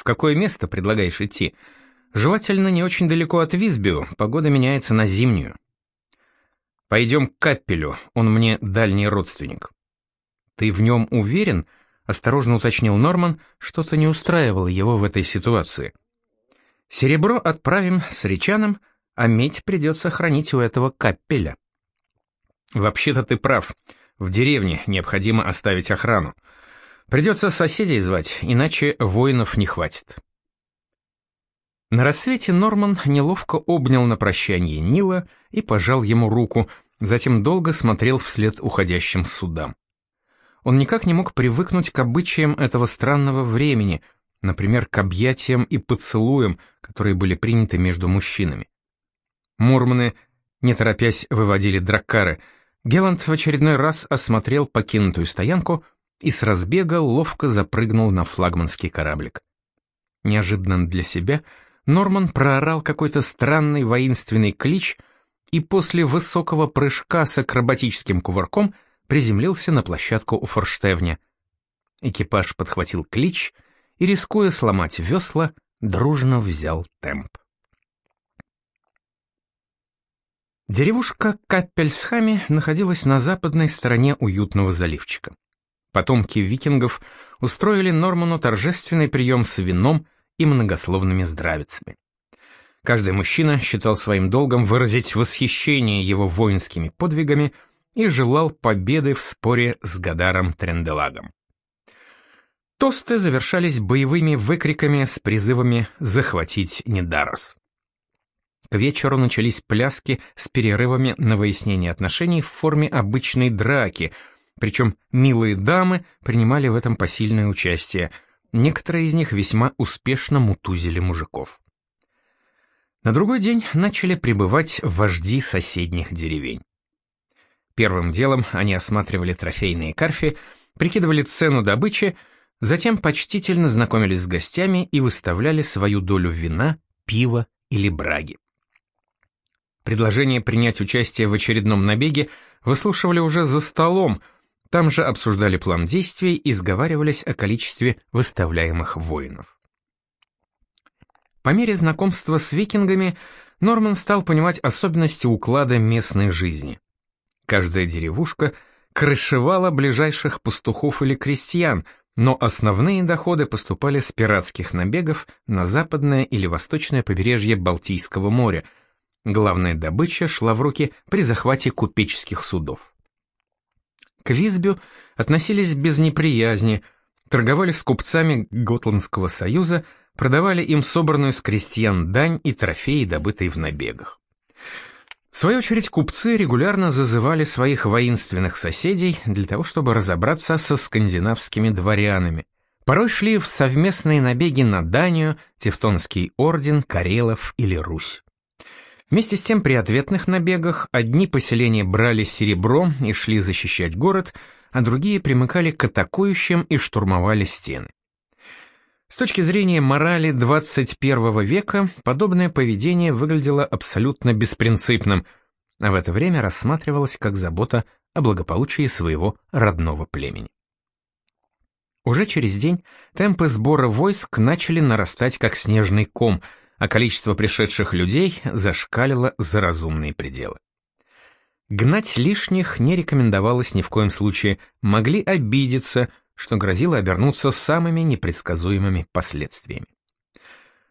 В какое место предлагаешь идти? Желательно не очень далеко от Висбио, погода меняется на зимнюю. Пойдем к Каппелю, он мне дальний родственник. Ты в нем уверен? Осторожно уточнил Норман, что-то не устраивало его в этой ситуации. Серебро отправим с речаном, а медь придется хранить у этого Каппеля. Вообще-то ты прав. В деревне необходимо оставить охрану. Придется соседей звать, иначе воинов не хватит. На рассвете Норман неловко обнял на прощание Нила и пожал ему руку, затем долго смотрел вслед уходящим судам. Он никак не мог привыкнуть к обычаям этого странного времени, например, к объятиям и поцелуям, которые были приняты между мужчинами. Мурманы, не торопясь, выводили драккары — Геланд в очередной раз осмотрел покинутую стоянку и с разбега ловко запрыгнул на флагманский кораблик. Неожиданно для себя Норман проорал какой-то странный воинственный клич и после высокого прыжка с акробатическим кувырком приземлился на площадку у форштевня. Экипаж подхватил клич и, рискуя сломать весла, дружно взял темп. Деревушка Каппельсхами находилась на западной стороне уютного заливчика. Потомки викингов устроили Норману торжественный прием с вином и многословными здравицами. Каждый мужчина считал своим долгом выразить восхищение его воинскими подвигами и желал победы в споре с Гадаром Тренделагом. Тосты завершались боевыми выкриками с призывами захватить Недарос. К вечеру начались пляски с перерывами на выяснение отношений в форме обычной драки, причем милые дамы принимали в этом посильное участие. Некоторые из них весьма успешно мутузили мужиков. На другой день начали прибывать вожди соседних деревень. Первым делом они осматривали трофейные карфи, прикидывали цену добычи, затем почтительно знакомились с гостями и выставляли свою долю вина, пива или браги. Предложение принять участие в очередном набеге выслушивали уже за столом, там же обсуждали план действий и сговаривались о количестве выставляемых воинов. По мере знакомства с викингами Норман стал понимать особенности уклада местной жизни. Каждая деревушка крышевала ближайших пастухов или крестьян, но основные доходы поступали с пиратских набегов на западное или восточное побережье Балтийского моря – Главная добыча шла в руки при захвате купеческих судов. К Визбю относились без неприязни, торговали с купцами Готландского союза, продавали им собранную с крестьян дань и трофеи, добытые в набегах. В свою очередь купцы регулярно зазывали своих воинственных соседей для того, чтобы разобраться со скандинавскими дворянами. Порой шли в совместные набеги на Данию, Тевтонский орден, Карелов или Русь. Вместе с тем при ответных набегах одни поселения брали серебро и шли защищать город, а другие примыкали к атакующим и штурмовали стены. С точки зрения морали 21 века подобное поведение выглядело абсолютно беспринципным, а в это время рассматривалось как забота о благополучии своего родного племени. Уже через день темпы сбора войск начали нарастать как снежный ком – а количество пришедших людей зашкалило за разумные пределы. Гнать лишних не рекомендовалось ни в коем случае, могли обидеться, что грозило обернуться самыми непредсказуемыми последствиями.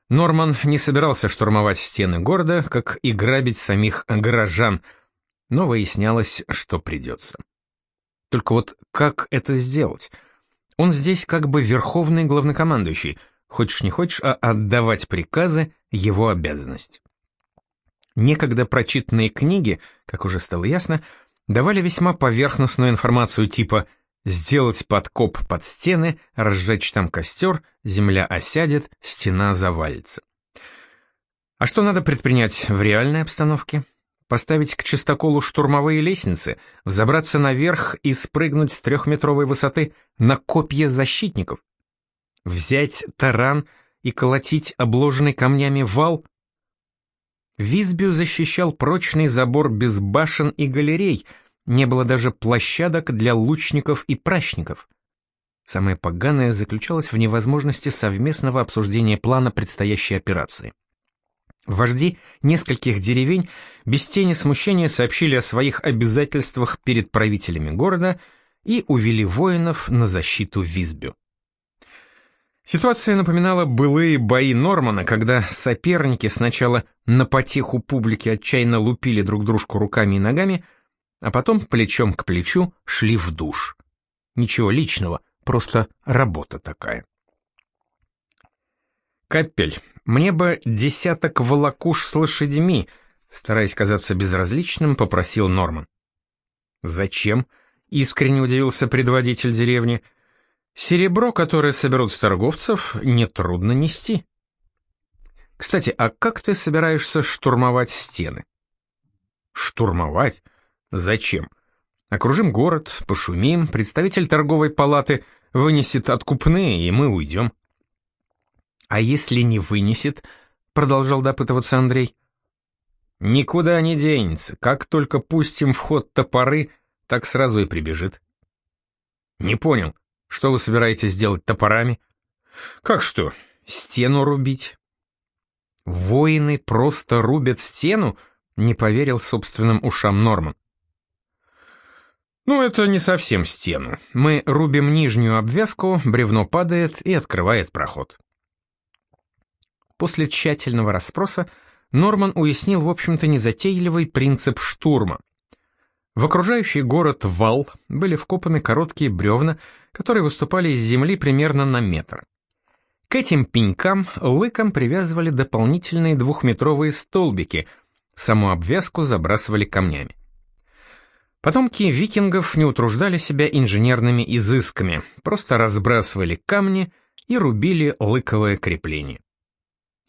Норман не собирался штурмовать стены города, как и грабить самих горожан, но выяснялось, что придется. Только вот как это сделать? Он здесь как бы верховный главнокомандующий, Хочешь не хочешь, а отдавать приказы — его обязанность. Некогда прочитанные книги, как уже стало ясно, давали весьма поверхностную информацию типа «сделать подкоп под стены, разжечь там костер, земля осядет, стена завалится». А что надо предпринять в реальной обстановке? Поставить к чистоколу штурмовые лестницы, взобраться наверх и спрыгнуть с трехметровой высоты на копья защитников? Взять таран и колотить обложенный камнями вал? Визбю защищал прочный забор без башен и галерей, не было даже площадок для лучников и прачников. Самое поганое заключалось в невозможности совместного обсуждения плана предстоящей операции. Вожди нескольких деревень без тени смущения сообщили о своих обязательствах перед правителями города и увели воинов на защиту Визбю. Ситуация напоминала былые бои Нормана, когда соперники сначала на потеху публики отчаянно лупили друг дружку руками и ногами, а потом плечом к плечу шли в душ. Ничего личного, просто работа такая. «Капель, мне бы десяток волокуш с лошадьми», стараясь казаться безразличным, попросил Норман. «Зачем?» — искренне удивился предводитель деревни. «Серебро, которое соберут с торговцев, нетрудно нести». «Кстати, а как ты собираешься штурмовать стены?» «Штурмовать? Зачем? Окружим город, пошумим, представитель торговой палаты вынесет откупные, и мы уйдем. А если не вынесет, продолжал допытываться Андрей. Никуда не денется, как только пустим в ход топоры, так сразу и прибежит. Не понял, что вы собираетесь делать топорами? Как что, стену рубить? Воины просто рубят стену? Не поверил собственным ушам Норман. Ну, это не совсем стену. Мы рубим нижнюю обвязку, бревно падает и открывает проход. После тщательного расспроса Норман уяснил, в общем-то, незатейливый принцип штурма. В окружающий город вал были вкопаны короткие бревна, которые выступали из земли примерно на метр. К этим пенькам лыком привязывали дополнительные двухметровые столбики, саму обвязку забрасывали камнями. Потомки викингов не утруждали себя инженерными изысками, просто разбрасывали камни и рубили лыковое крепление.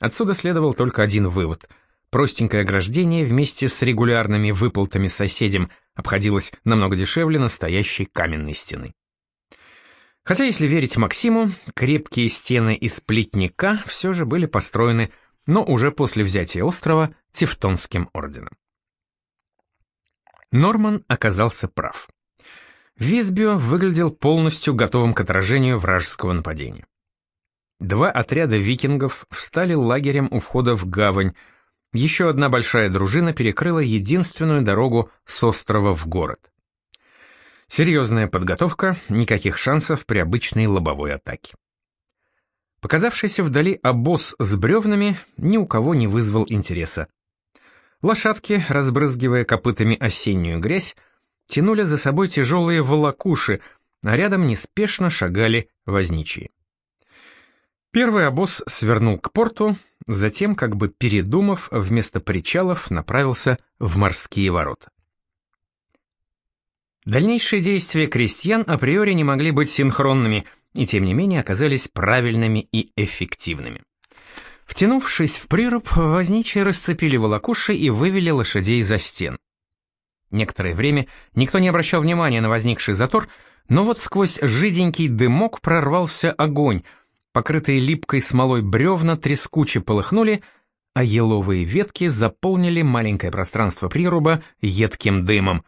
Отсюда следовал только один вывод. Простенькое ограждение вместе с регулярными выплатами соседям обходилось намного дешевле настоящей каменной стены. Хотя, если верить Максиму, крепкие стены из плетника все же были построены, но уже после взятия острова Тевтонским орденом. Норман оказался прав. Визбио выглядел полностью готовым к отражению вражеского нападения. Два отряда викингов встали лагерем у входа в гавань, еще одна большая дружина перекрыла единственную дорогу с острова в город. Серьезная подготовка, никаких шансов при обычной лобовой атаке. Показавшийся вдали обоз с бревнами ни у кого не вызвал интереса. Лошадки, разбрызгивая копытами осеннюю грязь, тянули за собой тяжелые волокуши, а рядом неспешно шагали возничие. Первый обоз свернул к порту, затем, как бы передумав, вместо причалов направился в морские ворота. Дальнейшие действия крестьян априори не могли быть синхронными и тем не менее оказались правильными и эффективными. Втянувшись в прируб, возничие расцепили волокуши и вывели лошадей за стен. Некоторое время никто не обращал внимания на возникший затор, но вот сквозь жиденький дымок прорвался огонь, покрытые липкой смолой бревна трескуче полыхнули, а еловые ветки заполнили маленькое пространство прируба едким дымом.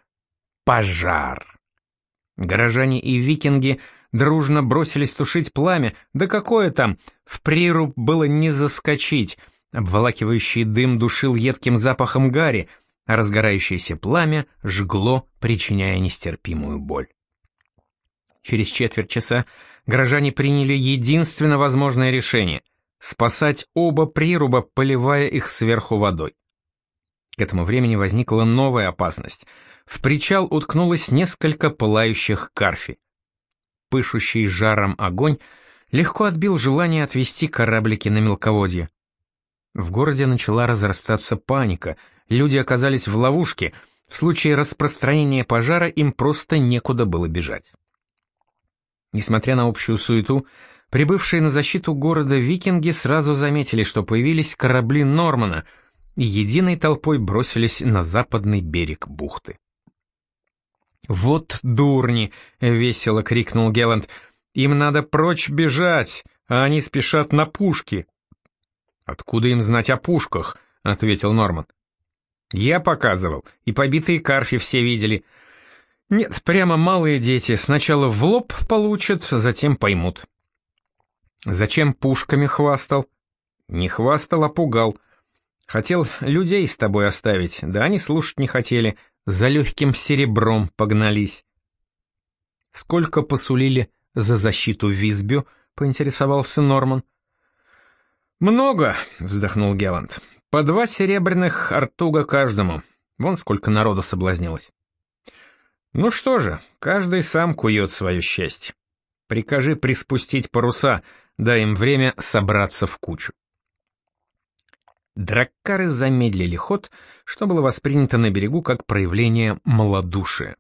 Пожар! Горожане и викинги дружно бросились тушить пламя, да какое там, в прируб было не заскочить, обволакивающий дым душил едким запахом гари, а разгорающееся пламя жгло, причиняя нестерпимую боль. Через четверть часа горожане приняли единственно возможное решение — спасать оба прируба, поливая их сверху водой. К этому времени возникла новая опасность. В причал уткнулось несколько пылающих карфи пышущий жаром огонь легко отбил желание отвести кораблики на мелководье. В городе начала разрастаться паника, люди оказались в ловушке, в случае распространения пожара им просто некуда было бежать. Несмотря на общую суету, прибывшие на защиту города викинги сразу заметили, что появились корабли Нормана, и единой толпой бросились на западный берег бухты. «Вот дурни!» — весело крикнул Геланд. «Им надо прочь бежать, а они спешат на пушки». «Откуда им знать о пушках?» — ответил Норман. «Я показывал, и побитые карфи все видели. Нет, прямо малые дети сначала в лоб получат, затем поймут. Зачем пушками хвастал? Не хвастал, а пугал. Хотел людей с тобой оставить, да они слушать не хотели, за легким серебром погнались. Сколько посулили за защиту Визбю, поинтересовался Норман. Много, вздохнул Геланд. По два серебряных артуга каждому. Вон сколько народу соблазнилось. Ну что же, каждый сам кует свое счастье. Прикажи приспустить паруса, дай им время собраться в кучу. Драккары замедлили ход, что было воспринято на берегу как проявление малодушия.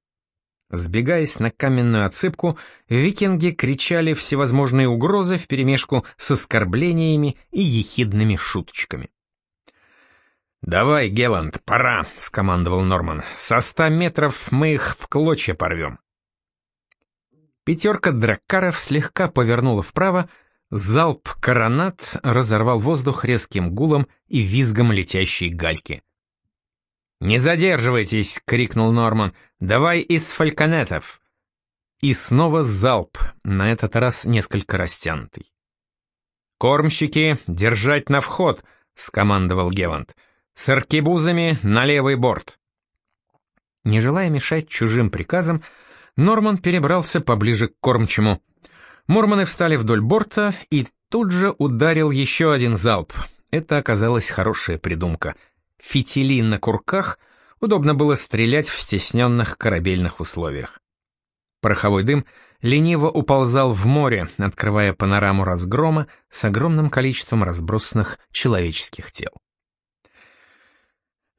Сбегаясь на каменную отсыпку, викинги кричали всевозможные угрозы вперемешку с оскорблениями и ехидными шуточками. «Давай, Геланд, пора!» — скомандовал Норман. «Со ста метров мы их в клочья порвем». Пятерка драккаров слегка повернула вправо, залп коронат разорвал воздух резким гулом и визгом летящей гальки. «Не задерживайтесь!» — крикнул Норман. «Давай из фальконетов!» И снова залп, на этот раз несколько растянутый. «Кормщики, держать на вход!» — скомандовал Геланд. С аркебузами на левый борт. Не желая мешать чужим приказам, Норман перебрался поближе к кормчему. Морманы встали вдоль борта, и тут же ударил еще один залп. Это оказалась хорошая придумка. Фитили на курках удобно было стрелять в стесненных корабельных условиях. Пороховой дым лениво уползал в море, открывая панораму разгрома с огромным количеством разбросанных человеческих тел.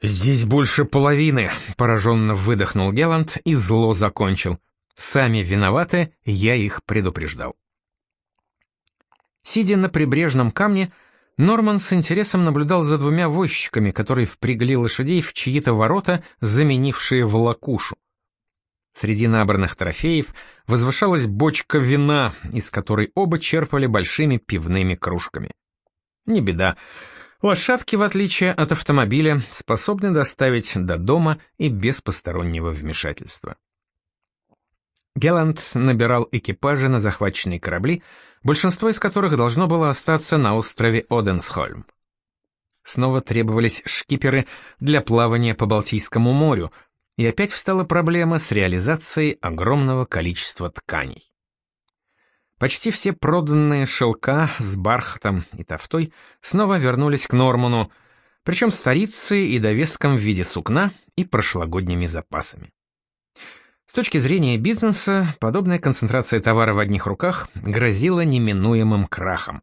«Здесь больше половины», — пораженно выдохнул Геланд и зло закончил. «Сами виноваты, я их предупреждал». Сидя на прибрежном камне, Норман с интересом наблюдал за двумя возчиками, которые впрягли лошадей в чьи-то ворота, заменившие волокушу. Среди набранных трофеев возвышалась бочка вина, из которой оба черпали большими пивными кружками. Не беда, Лошадки, в отличие от автомобиля, способны доставить до дома и без постороннего вмешательства. Геланд набирал экипажи на захваченные корабли, большинство из которых должно было остаться на острове Оденсхольм. Снова требовались шкиперы для плавания по Балтийскому морю, и опять встала проблема с реализацией огромного количества тканей. Почти все проданные шелка с бархатом и тофтой снова вернулись к Норману, причем с старицей и довеском в виде сукна и прошлогодними запасами. С точки зрения бизнеса, подобная концентрация товара в одних руках грозила неминуемым крахом.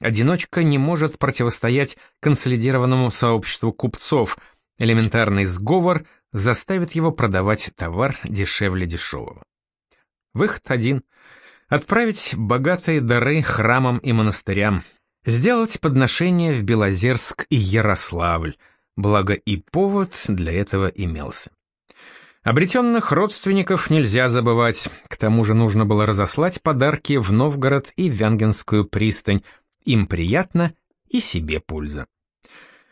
Одиночка не может противостоять консолидированному сообществу купцов, элементарный сговор заставит его продавать товар дешевле дешевого. Выход один — отправить богатые дары храмам и монастырям, сделать подношения в Белозерск и Ярославль, благо и повод для этого имелся. Обретенных родственников нельзя забывать, к тому же нужно было разослать подарки в Новгород и Вянгенскую пристань, им приятно и себе польза.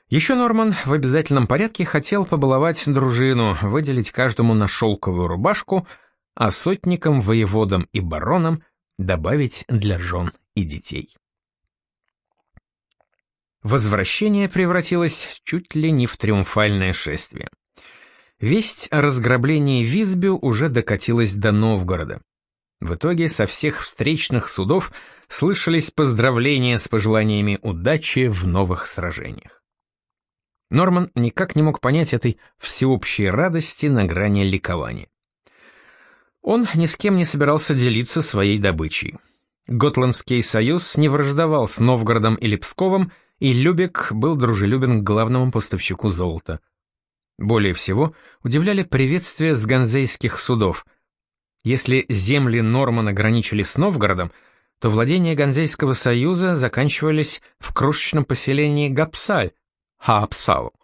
Еще Норман в обязательном порядке хотел побаловать дружину, выделить каждому на шелковую рубашку — а сотникам, воеводам и баронам добавить для жен и детей. Возвращение превратилось чуть ли не в триумфальное шествие. Весть о разграблении Визбю уже докатилась до Новгорода. В итоге со всех встречных судов слышались поздравления с пожеланиями удачи в новых сражениях. Норман никак не мог понять этой всеобщей радости на грани ликования. Он ни с кем не собирался делиться своей добычей. Готландский союз не враждовал с Новгородом или Псковом, и Любек был дружелюбен к главному поставщику золота. Более всего удивляли приветствия с ганзейских судов. Если земли Нормана граничили с Новгородом, то владения Ганзейского союза заканчивались в крошечном поселении Гапсаль, Хаапсал.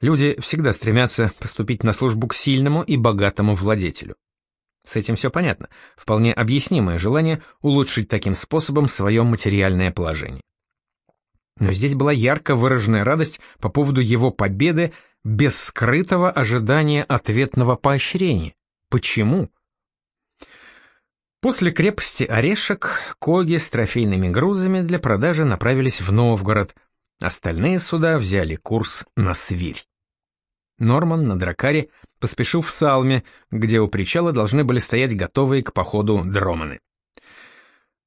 Люди всегда стремятся поступить на службу к сильному и богатому владетелю. С этим все понятно. Вполне объяснимое желание улучшить таким способом свое материальное положение. Но здесь была ярко выраженная радость по поводу его победы без скрытого ожидания ответного поощрения. почему? После крепости Орешек коги с трофейными грузами для продажи направились в Новгород, остальные суда взяли курс на Свирь. Норман на дракаре поспешил в Салме, где у причала должны были стоять готовые к походу дроманы.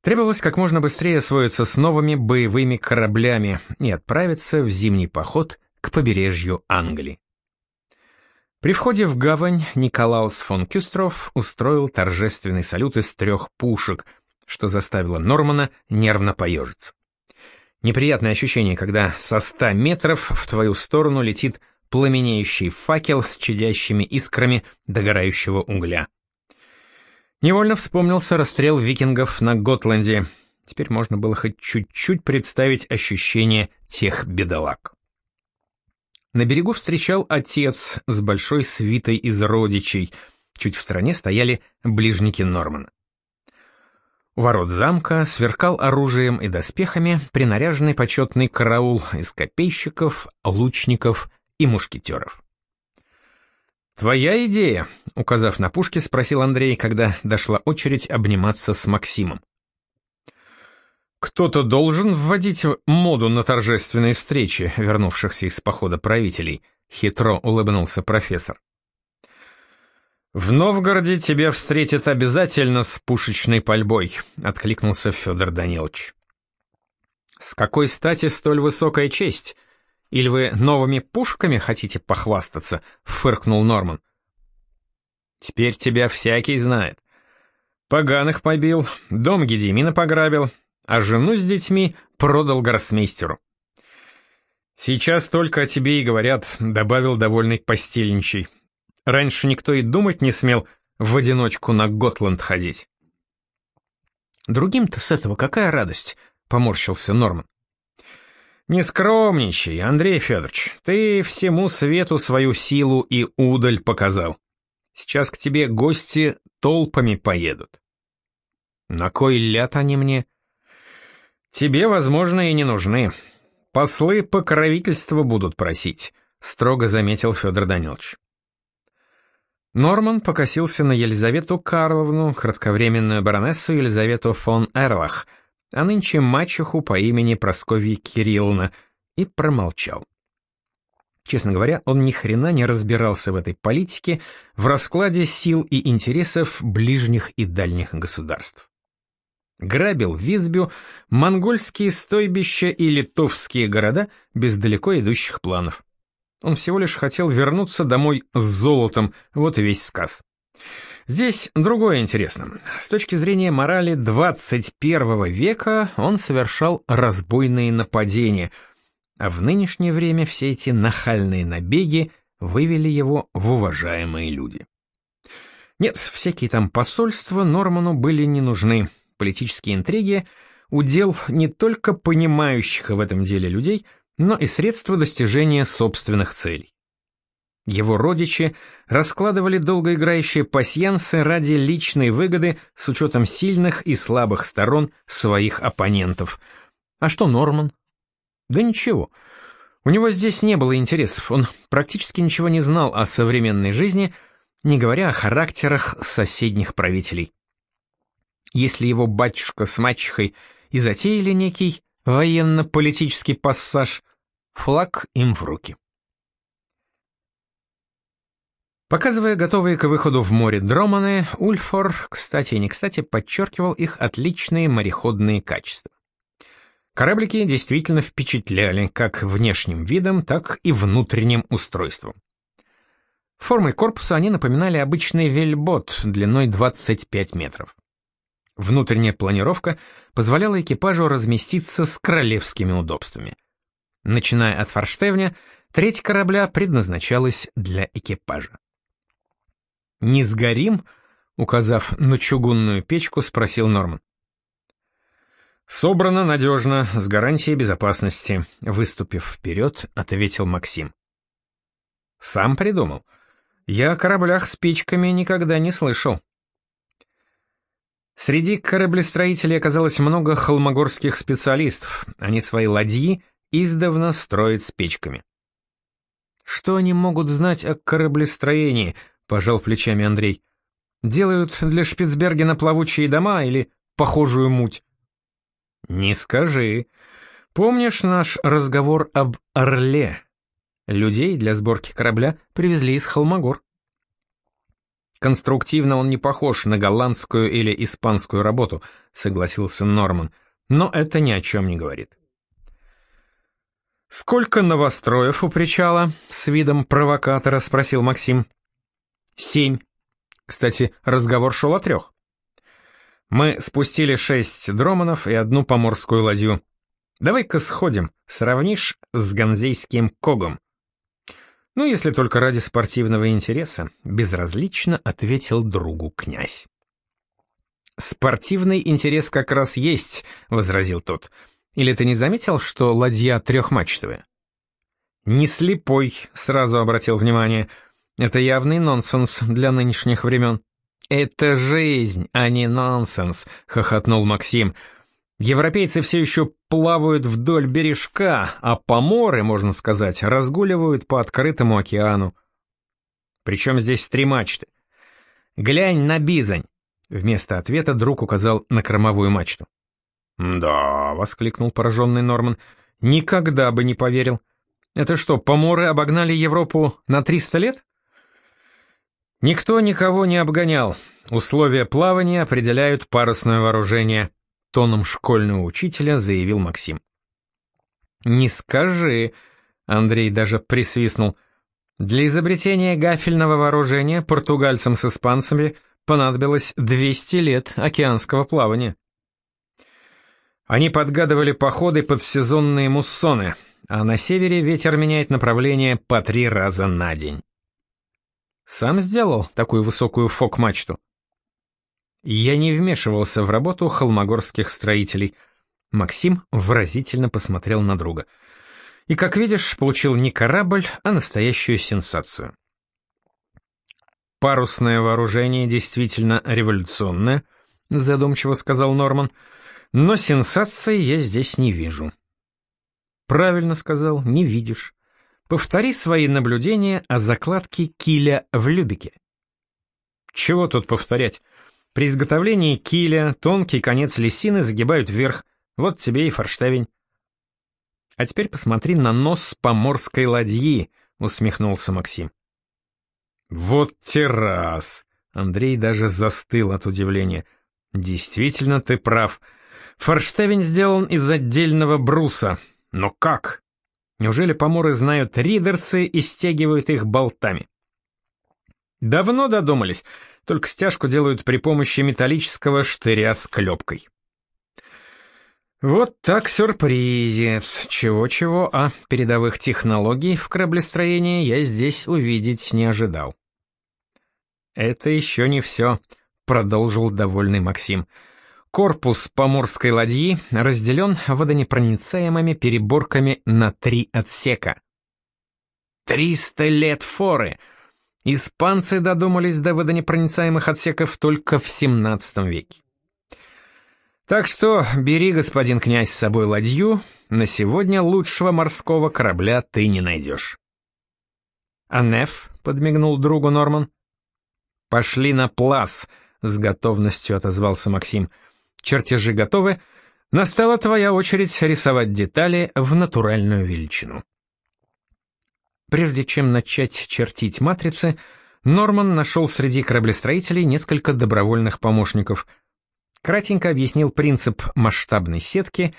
Требовалось как можно быстрее освоиться с новыми боевыми кораблями и отправиться в зимний поход к побережью Англии. При входе в гавань Николаус фон Кюстров устроил торжественный салют из трех пушек, что заставило Нормана нервно поежиться. Неприятное ощущение, когда со ста метров в твою сторону летит пламенеющий факел с чадящими искрами догорающего угля. Невольно вспомнился расстрел викингов на Готланде. Теперь можно было хоть чуть-чуть представить ощущение тех бедолаг. На берегу встречал отец с большой свитой из родичей. Чуть в стороне стояли ближники Нормана. У ворот замка сверкал оружием и доспехами принаряженный почетный караул из копейщиков, лучников и мушкетеров. «Твоя идея?» — указав на пушки, спросил Андрей, когда дошла очередь обниматься с Максимом. «Кто-то должен вводить моду на торжественные встречи вернувшихся из похода правителей», — хитро улыбнулся профессор. «В Новгороде тебя встретят обязательно с пушечной пальбой», — откликнулся Федор Данилович. «С какой стати столь высокая честь?» Или вы новыми пушками хотите похвастаться?» — фыркнул Норман. «Теперь тебя всякий знает. Поганых побил, дом Гедемина пограбил, а жену с детьми продал гроссмейстеру. Сейчас только о тебе и говорят», — добавил довольный постельничий. «Раньше никто и думать не смел в одиночку на Готланд ходить». «Другим-то с этого какая радость?» — поморщился Норман. «Не скромничай, Андрей Федорович, ты всему свету свою силу и удаль показал. Сейчас к тебе гости толпами поедут». «На кой ляд они мне?» «Тебе, возможно, и не нужны. Послы покровительства будут просить», — строго заметил Федор Данилович. Норман покосился на Елизавету Карловну, кратковременную баронессу Елизавету фон Эрлах — а нынче мачеху по имени Просковья Кирилловна, и промолчал. Честно говоря, он ни хрена не разбирался в этой политике, в раскладе сил и интересов ближних и дальних государств. Грабил Визбю, монгольские стойбища и литовские города без далеко идущих планов. Он всего лишь хотел вернуться домой с золотом, вот и весь сказ. Здесь другое интересно. С точки зрения морали 21 века он совершал разбойные нападения, а в нынешнее время все эти нахальные набеги вывели его в уважаемые люди. Нет, всякие там посольства Норману были не нужны. Политические интриги — удел не только понимающих в этом деле людей, но и средства достижения собственных целей. Его родичи раскладывали долгоиграющие пасьянсы ради личной выгоды с учетом сильных и слабых сторон своих оппонентов. А что Норман? Да ничего. У него здесь не было интересов, он практически ничего не знал о современной жизни, не говоря о характерах соседних правителей. Если его батюшка с мачехой и затеяли некий военно-политический пассаж, флаг им в руки. Показывая готовые к выходу в море дроманы, Ульфор, кстати и не кстати, подчеркивал их отличные мореходные качества. Кораблики действительно впечатляли как внешним видом, так и внутренним устройством. Формой корпуса они напоминали обычный вельбот длиной 25 метров. Внутренняя планировка позволяла экипажу разместиться с королевскими удобствами. Начиная от форштевня, треть корабля предназначалась для экипажа. «Не сгорим?» — указав на чугунную печку, спросил Норман. «Собрано надежно, с гарантией безопасности», — выступив вперед, ответил Максим. «Сам придумал. Я о кораблях с печками никогда не слышал». Среди кораблестроителей оказалось много холмогорских специалистов. Они свои ладьи издавна строят с печками. Что они могут знать о кораблестроении, — пожал плечами Андрей. Делают для Шпицбергена плавучие дома или похожую муть? Не скажи. Помнишь наш разговор об Орле? Людей для сборки корабля привезли из Холмогор. Конструктивно он не похож на голландскую или испанскую работу, согласился Норман, но это ни о чем не говорит. «Сколько новостроев у причала?» — с видом провокатора спросил Максим. «Семь. Кстати, разговор шел о трех. Мы спустили шесть дроманов и одну поморскую ладью. Давай-ка сходим, сравнишь с ганзейским когом. Ну, если только ради спортивного интереса, безразлично ответил другу князь. «Спортивный интерес как раз есть», — возразил тот. «Или ты не заметил, что ладья трехмачтовая?» «Не слепой», — сразу обратил внимание. «Это явный нонсенс для нынешних времен». «Это жизнь, а не нонсенс», — хохотнул Максим. Европейцы все еще плавают вдоль бережка, а поморы, можно сказать, разгуливают по открытому океану. Причем здесь три мачты. «Глянь на бизань!» Вместо ответа друг указал на кормовую мачту. «Да», — воскликнул пораженный Норман, — «никогда бы не поверил. Это что, поморы обогнали Европу на 300 лет?» Никто никого не обгонял. Условия плавания определяют парусное вооружение тоном школьного учителя заявил Максим. «Не скажи», — Андрей даже присвистнул. «Для изобретения гафельного вооружения португальцам с испанцами понадобилось 200 лет океанского плавания». Они подгадывали походы под сезонные муссоны, а на севере ветер меняет направление по три раза на день. Сам сделал такую высокую фок-мачту. Я не вмешивался в работу холмогорских строителей. Максим выразительно посмотрел на друга. И, как видишь, получил не корабль, а настоящую сенсацию. «Парусное вооружение действительно революционное», — задумчиво сказал Норман, — «но сенсации я здесь не вижу». «Правильно сказал, не видишь. Повтори свои наблюдения о закладке киля в Любике». «Чего тут повторять?» При изготовлении киля тонкий конец лисины загибают вверх. Вот тебе и форштевень. А теперь посмотри на нос поморской ладьи, усмехнулся Максим. Вот террас. Андрей даже застыл от удивления. Действительно, ты прав. Форштевень сделан из отдельного бруса. Но как? Неужели поморы знают ридерсы и стягивают их болтами? Давно додумались только стяжку делают при помощи металлического штыря с клепкой. Вот так сюрпризец. Чего-чего, а передовых технологий в кораблестроении я здесь увидеть не ожидал. Это еще не все, продолжил довольный Максим. Корпус поморской ладьи разделен водонепроницаемыми переборками на три отсека. «Триста лет форы!» Испанцы додумались до водонепроницаемых отсеков только в 17 веке. Так что бери, господин князь, с собой ладью, на сегодня лучшего морского корабля ты не найдешь. А Неф, подмигнул другу Норман. Пошли на плас, с готовностью отозвался Максим. Чертежи готовы, настала твоя очередь рисовать детали в натуральную величину. Прежде чем начать чертить матрицы, Норман нашел среди кораблестроителей несколько добровольных помощников. Кратенько объяснил принцип масштабной сетки,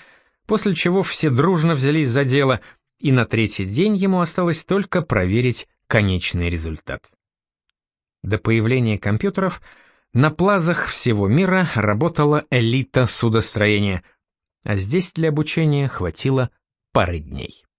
после чего все дружно взялись за дело, и на третий день ему осталось только проверить конечный результат. До появления компьютеров на плазах всего мира работала элита судостроения, а здесь для обучения хватило пары дней.